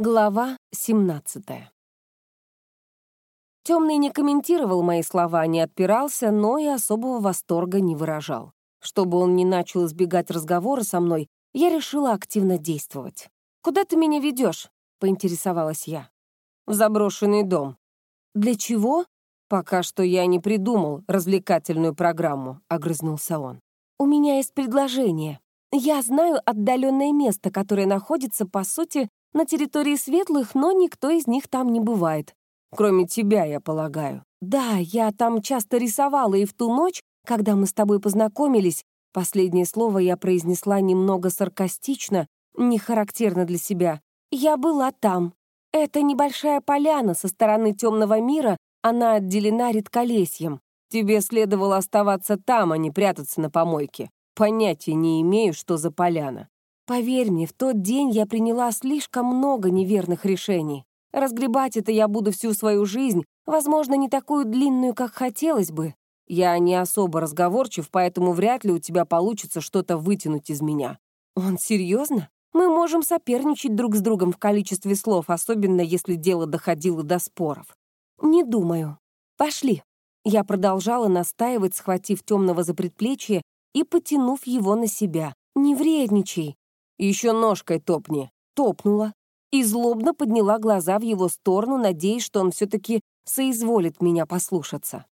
Глава 17 Темный не комментировал мои слова, не отпирался, но и особого восторга не выражал. Чтобы он не начал избегать разговора со мной, я решила активно действовать. «Куда ты меня ведешь? поинтересовалась я. «В заброшенный дом». «Для чего?» «Пока что я не придумал развлекательную программу», — огрызнулся он. «У меня есть предложение. Я знаю отдаленное место, которое находится, по сути, на территории светлых, но никто из них там не бывает. Кроме тебя, я полагаю. Да, я там часто рисовала, и в ту ночь, когда мы с тобой познакомились, последнее слово я произнесла немного саркастично, не характерно для себя. Я была там. Это небольшая поляна со стороны темного мира, она отделена редколесьем. Тебе следовало оставаться там, а не прятаться на помойке. Понятия не имею, что за поляна. Поверь мне, в тот день я приняла слишком много неверных решений. Разгребать это я буду всю свою жизнь, возможно, не такую длинную, как хотелось бы. Я не особо разговорчив, поэтому вряд ли у тебя получится что-то вытянуть из меня. Он серьезно? Мы можем соперничать друг с другом в количестве слов, особенно если дело доходило до споров. Не думаю. Пошли. Я продолжала настаивать, схватив темного за предплечье и потянув его на себя. Не вредничай. Еще ножкой топни. Топнула. И злобно подняла глаза в его сторону, надеясь, что он все-таки соизволит меня послушаться.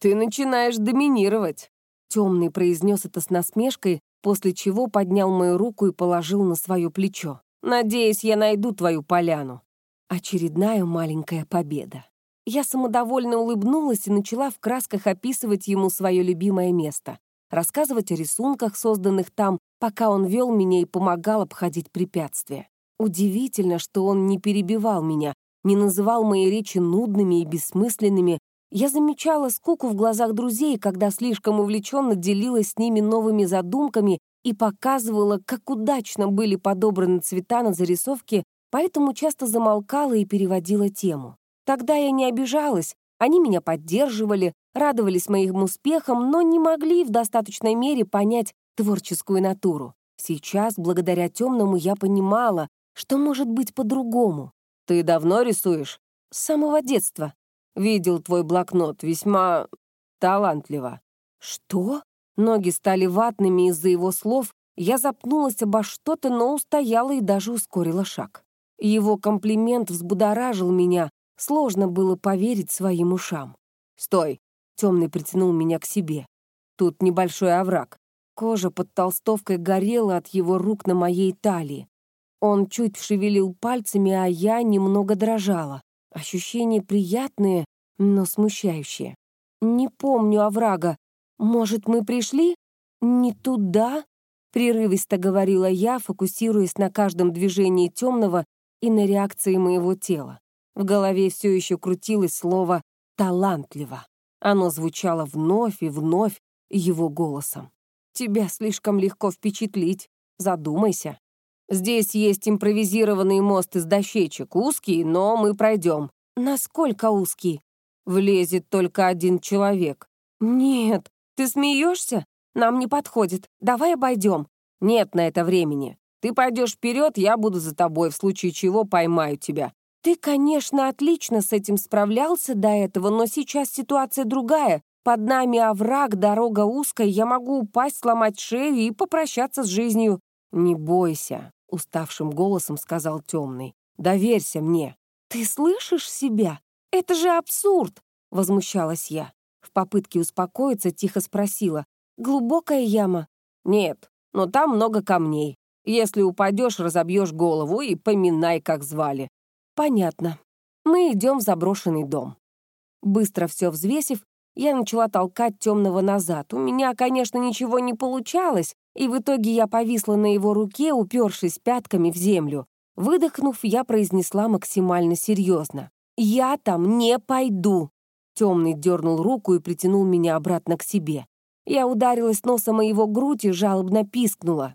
«Ты начинаешь доминировать», — темный произнес это с насмешкой, после чего поднял мою руку и положил на свое плечо. «Надеюсь, я найду твою поляну». Очередная маленькая победа. Я самодовольно улыбнулась и начала в красках описывать ему свое любимое место рассказывать о рисунках, созданных там, пока он вел меня и помогал обходить препятствия. Удивительно, что он не перебивал меня, не называл мои речи нудными и бессмысленными. Я замечала скуку в глазах друзей, когда слишком увлеченно делилась с ними новыми задумками и показывала, как удачно были подобраны цвета на зарисовке, поэтому часто замолкала и переводила тему. Тогда я не обижалась, они меня поддерживали, радовались моим успехам, но не могли в достаточной мере понять творческую натуру. Сейчас, благодаря темному, я понимала, что может быть по-другому. «Ты давно рисуешь?» «С самого детства». «Видел твой блокнот, весьма талантливо». «Что?» Ноги стали ватными из-за его слов, я запнулась обо что-то, но устояла и даже ускорила шаг. Его комплимент взбудоражил меня, сложно было поверить своим ушам. «Стой!» Темный притянул меня к себе. Тут небольшой овраг. Кожа под толстовкой горела от его рук на моей талии. Он чуть шевелил пальцами, а я немного дрожала. Ощущения приятные, но смущающие. «Не помню оврага. Может, мы пришли? Не туда?» Прерывисто говорила я, фокусируясь на каждом движении темного и на реакции моего тела. В голове все еще крутилось слово «талантливо». Оно звучало вновь и вновь его голосом. «Тебя слишком легко впечатлить. Задумайся. Здесь есть импровизированный мост из дощечек, узкий, но мы пройдем. Насколько узкий? Влезет только один человек. Нет, ты смеешься? Нам не подходит. Давай обойдем. Нет на это времени. Ты пойдешь вперед, я буду за тобой, в случае чего поймаю тебя. Ты, конечно, отлично с этим справлялся до этого, но сейчас ситуация другая. Под нами овраг, дорога узкая, я могу упасть, сломать шею и попрощаться с жизнью. Не бойся, уставшим голосом сказал темный. Доверься мне. Ты слышишь себя? Это же абсурд, возмущалась я. В попытке успокоиться тихо спросила. Глубокая яма? Нет, но там много камней. Если упадешь, разобьешь голову и поминай, как звали. Понятно. Мы идем в заброшенный дом. Быстро все взвесив, я начала толкать темного назад. У меня, конечно, ничего не получалось, и в итоге я повисла на его руке, упершись пятками в землю. Выдохнув, я произнесла максимально серьезно. «Я там не пойду!» Темный дернул руку и притянул меня обратно к себе. Я ударилась носом о его грудь и жалобно пискнула.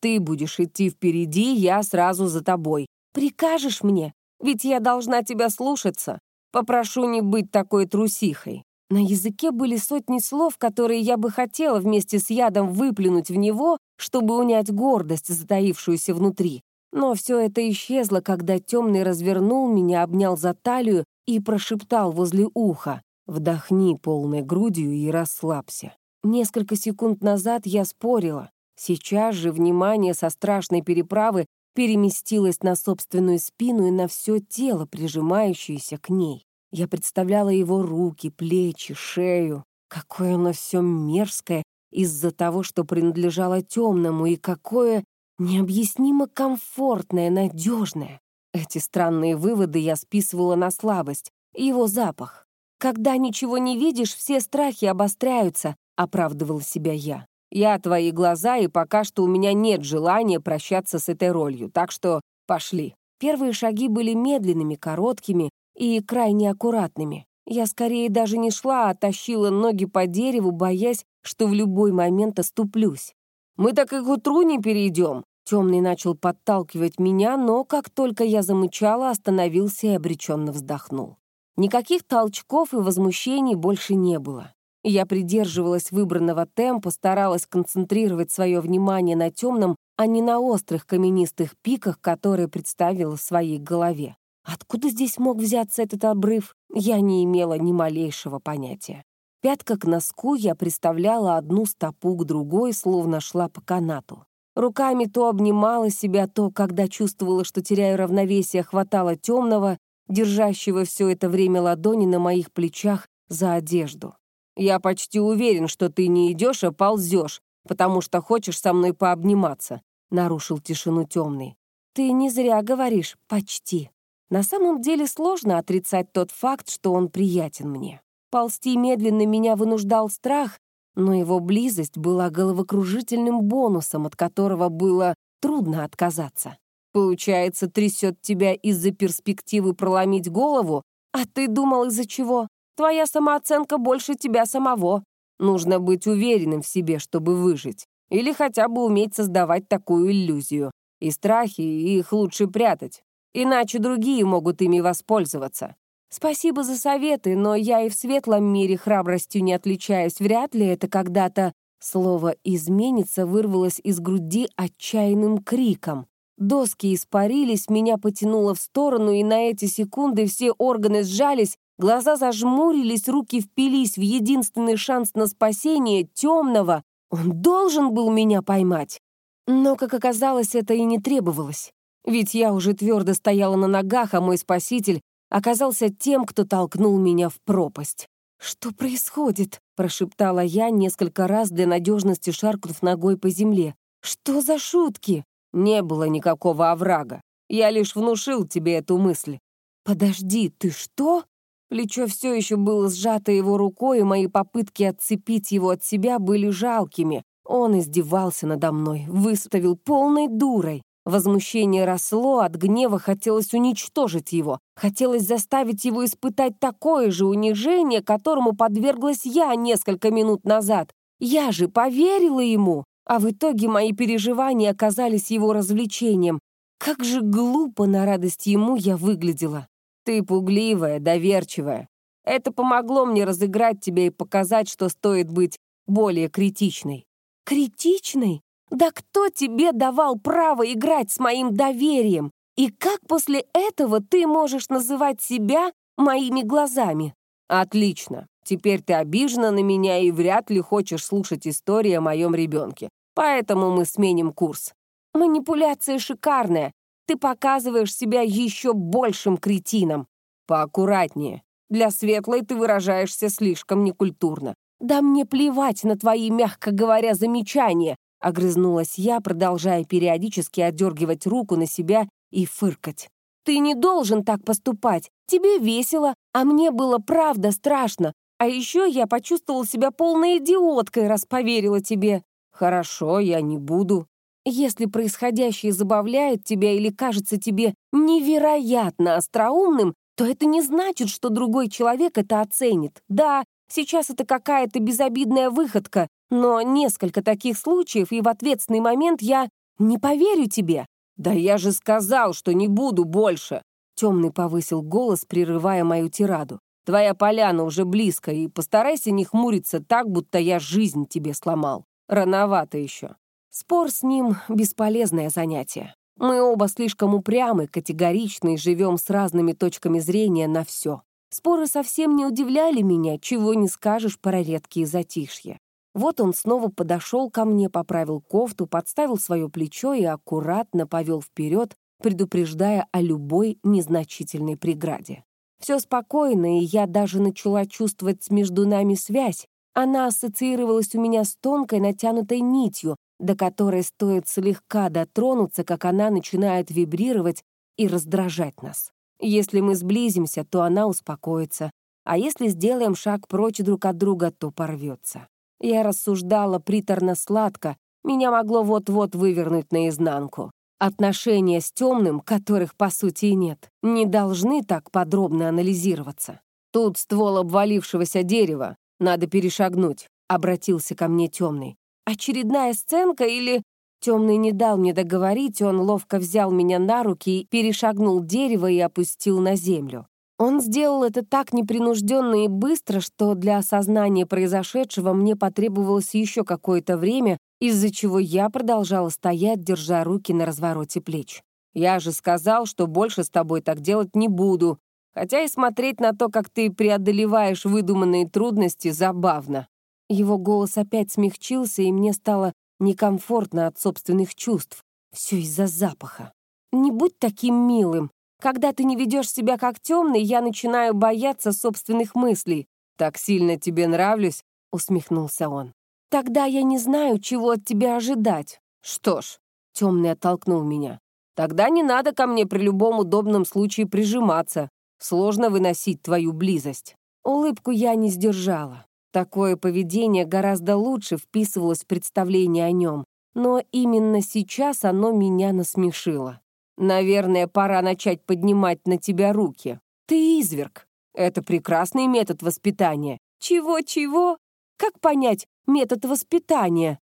«Ты будешь идти впереди, я сразу за тобой. Прикажешь мне? Ведь я должна тебя слушаться. Попрошу не быть такой трусихой». На языке были сотни слов, которые я бы хотела вместе с ядом выплюнуть в него, чтобы унять гордость, затаившуюся внутри. Но все это исчезло, когда темный развернул меня, обнял за талию и прошептал возле уха. «Вдохни полной грудью и расслабься». Несколько секунд назад я спорила. Сейчас же внимание со страшной переправы переместилось на собственную спину и на все тело, прижимающееся к ней. Я представляла его руки, плечи, шею. Какое оно все мерзкое из-за того, что принадлежало темному, и какое необъяснимо комфортное, надежное. Эти странные выводы я списывала на слабость, его запах. «Когда ничего не видишь, все страхи обостряются», — оправдывала себя я. «Я твои глаза, и пока что у меня нет желания прощаться с этой ролью, так что пошли». Первые шаги были медленными, короткими и крайне аккуратными. Я скорее даже не шла, а тащила ноги по дереву, боясь, что в любой момент оступлюсь. «Мы так и к утру не перейдем», Темный начал подталкивать меня, но как только я замычала, остановился и обреченно вздохнул. Никаких толчков и возмущений больше не было. Я придерживалась выбранного темпа, старалась концентрировать свое внимание на темном, а не на острых каменистых пиках, которые представила в своей голове. Откуда здесь мог взяться этот обрыв, я не имела ни малейшего понятия. Пятка к носку я представляла одну стопу к другой, словно шла по канату. Руками то обнимала себя, то, когда чувствовала, что теряю равновесие, хватала темного, держащего все это время ладони на моих плечах за одежду. «Я почти уверен, что ты не идешь, а ползешь, потому что хочешь со мной пообниматься», — нарушил тишину темный. «Ты не зря говоришь «почти». На самом деле сложно отрицать тот факт, что он приятен мне. Ползти медленно меня вынуждал страх, но его близость была головокружительным бонусом, от которого было трудно отказаться. Получается, трясет тебя из-за перспективы проломить голову, а ты думал из-за чего? Твоя самооценка больше тебя самого. Нужно быть уверенным в себе, чтобы выжить. Или хотя бы уметь создавать такую иллюзию. И страхи, их лучше прятать. Иначе другие могут ими воспользоваться. Спасибо за советы, но я и в светлом мире храбростью не отличаюсь. Вряд ли это когда-то... Слово «изменится» вырвалось из груди отчаянным криком. Доски испарились, меня потянуло в сторону, и на эти секунды все органы сжались, глаза зажмурились, руки впились в единственный шанс на спасение темного. Он должен был меня поймать. Но, как оказалось, это и не требовалось. Ведь я уже твердо стояла на ногах, а мой спаситель оказался тем, кто толкнул меня в пропасть. «Что происходит?» — прошептала я несколько раз для надежности, шаркнув ногой по земле. «Что за шутки?» «Не было никакого оврага. Я лишь внушил тебе эту мысль». «Подожди, ты что?» Плечо все еще было сжато его рукой, и мои попытки отцепить его от себя были жалкими. Он издевался надо мной, выставил полной дурой. Возмущение росло, от гнева хотелось уничтожить его. Хотелось заставить его испытать такое же унижение, которому подверглась я несколько минут назад. Я же поверила ему, а в итоге мои переживания оказались его развлечением. Как же глупо на радость ему я выглядела. Ты пугливая, доверчивая. Это помогло мне разыграть тебя и показать, что стоит быть более критичной. Критичной? Да кто тебе давал право играть с моим доверием? И как после этого ты можешь называть себя моими глазами? Отлично. Теперь ты обижена на меня и вряд ли хочешь слушать истории о моем ребенке. Поэтому мы сменим курс. Манипуляция шикарная. Ты показываешь себя еще большим кретином. Поаккуратнее. Для светлой ты выражаешься слишком некультурно. Да мне плевать на твои, мягко говоря, замечания. Огрызнулась я, продолжая периодически отдергивать руку на себя и фыркать. «Ты не должен так поступать. Тебе весело, а мне было правда страшно. А еще я почувствовал себя полной идиоткой, раз поверила тебе». «Хорошо, я не буду». «Если происходящее забавляет тебя или кажется тебе невероятно остроумным, то это не значит, что другой человек это оценит. Да, сейчас это какая-то безобидная выходка, но несколько таких случаев, и в ответственный момент я не поверю тебе. Да я же сказал, что не буду больше. Темный повысил голос, прерывая мою тираду. Твоя поляна уже близко, и постарайся не хмуриться так, будто я жизнь тебе сломал. Рановато еще. Спор с ним — бесполезное занятие. Мы оба слишком упрямы, категоричны и живем с разными точками зрения на все. Споры совсем не удивляли меня, чего не скажешь про редкие затишья. Вот он снова подошел ко мне, поправил кофту, подставил свое плечо и аккуратно повел вперед, предупреждая о любой незначительной преграде. Все спокойно, и я даже начала чувствовать между нами связь. Она ассоциировалась у меня с тонкой натянутой нитью, до которой стоит слегка дотронуться, как она начинает вибрировать и раздражать нас. Если мы сблизимся, то она успокоится, а если сделаем шаг прочь друг от друга, то порвется. Я рассуждала приторно-сладко, меня могло вот-вот вывернуть наизнанку. Отношения с темным, которых по сути и нет, не должны так подробно анализироваться. Тут ствол обвалившегося дерева, надо перешагнуть, обратился ко мне темный. Очередная сценка или... Темный не дал мне договорить, он ловко взял меня на руки, перешагнул дерево и опустил на землю. Он сделал это так непринужденно и быстро, что для осознания произошедшего мне потребовалось еще какое-то время, из-за чего я продолжала стоять, держа руки на развороте плеч. «Я же сказал, что больше с тобой так делать не буду, хотя и смотреть на то, как ты преодолеваешь выдуманные трудности, забавно». Его голос опять смягчился, и мне стало некомфортно от собственных чувств. Все из-за запаха. «Не будь таким милым. Когда ты не ведешь себя как темный, я начинаю бояться собственных мыслей. «Так сильно тебе нравлюсь?» — усмехнулся он. «Тогда я не знаю, чего от тебя ожидать». «Что ж», — темный оттолкнул меня, «тогда не надо ко мне при любом удобном случае прижиматься. Сложно выносить твою близость». Улыбку я не сдержала. Такое поведение гораздо лучше вписывалось в представление о нем, но именно сейчас оно меня насмешило. Наверное, пора начать поднимать на тебя руки. Ты изверг. Это прекрасный метод воспитания. Чего-чего? Как понять метод воспитания?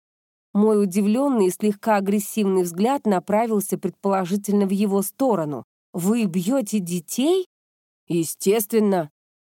Мой удивленный и слегка агрессивный взгляд направился предположительно в его сторону. «Вы бьете детей?» «Естественно».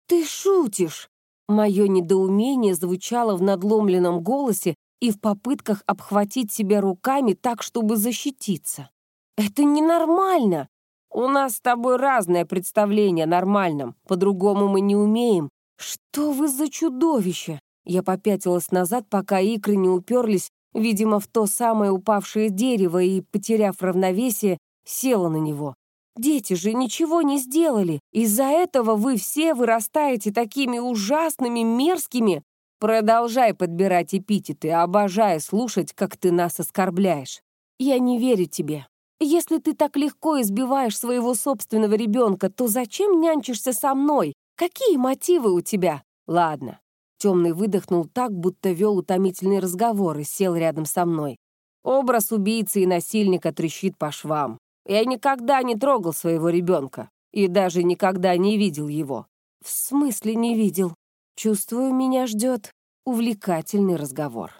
«Ты шутишь!» Мое недоумение звучало в надломленном голосе и в попытках обхватить себя руками так, чтобы защититься. Это ненормально. У нас с тобой разное представление о нормальном. По-другому мы не умеем. Что вы за чудовище? Я попятилась назад, пока икры не уперлись, видимо, в то самое упавшее дерево и, потеряв равновесие, села на него. Дети же ничего не сделали. Из-за этого вы все вырастаете такими ужасными, мерзкими. Продолжай подбирать эпитеты, обожая слушать, как ты нас оскорбляешь. Я не верю тебе. Если ты так легко избиваешь своего собственного ребенка, то зачем нянчишься со мной? Какие мотивы у тебя? Ладно. Темный выдохнул так, будто вел утомительный разговор и сел рядом со мной. Образ убийцы и насильника трещит по швам. Я никогда не трогал своего ребенка и даже никогда не видел его. В смысле не видел? Чувствую, меня ждет увлекательный разговор.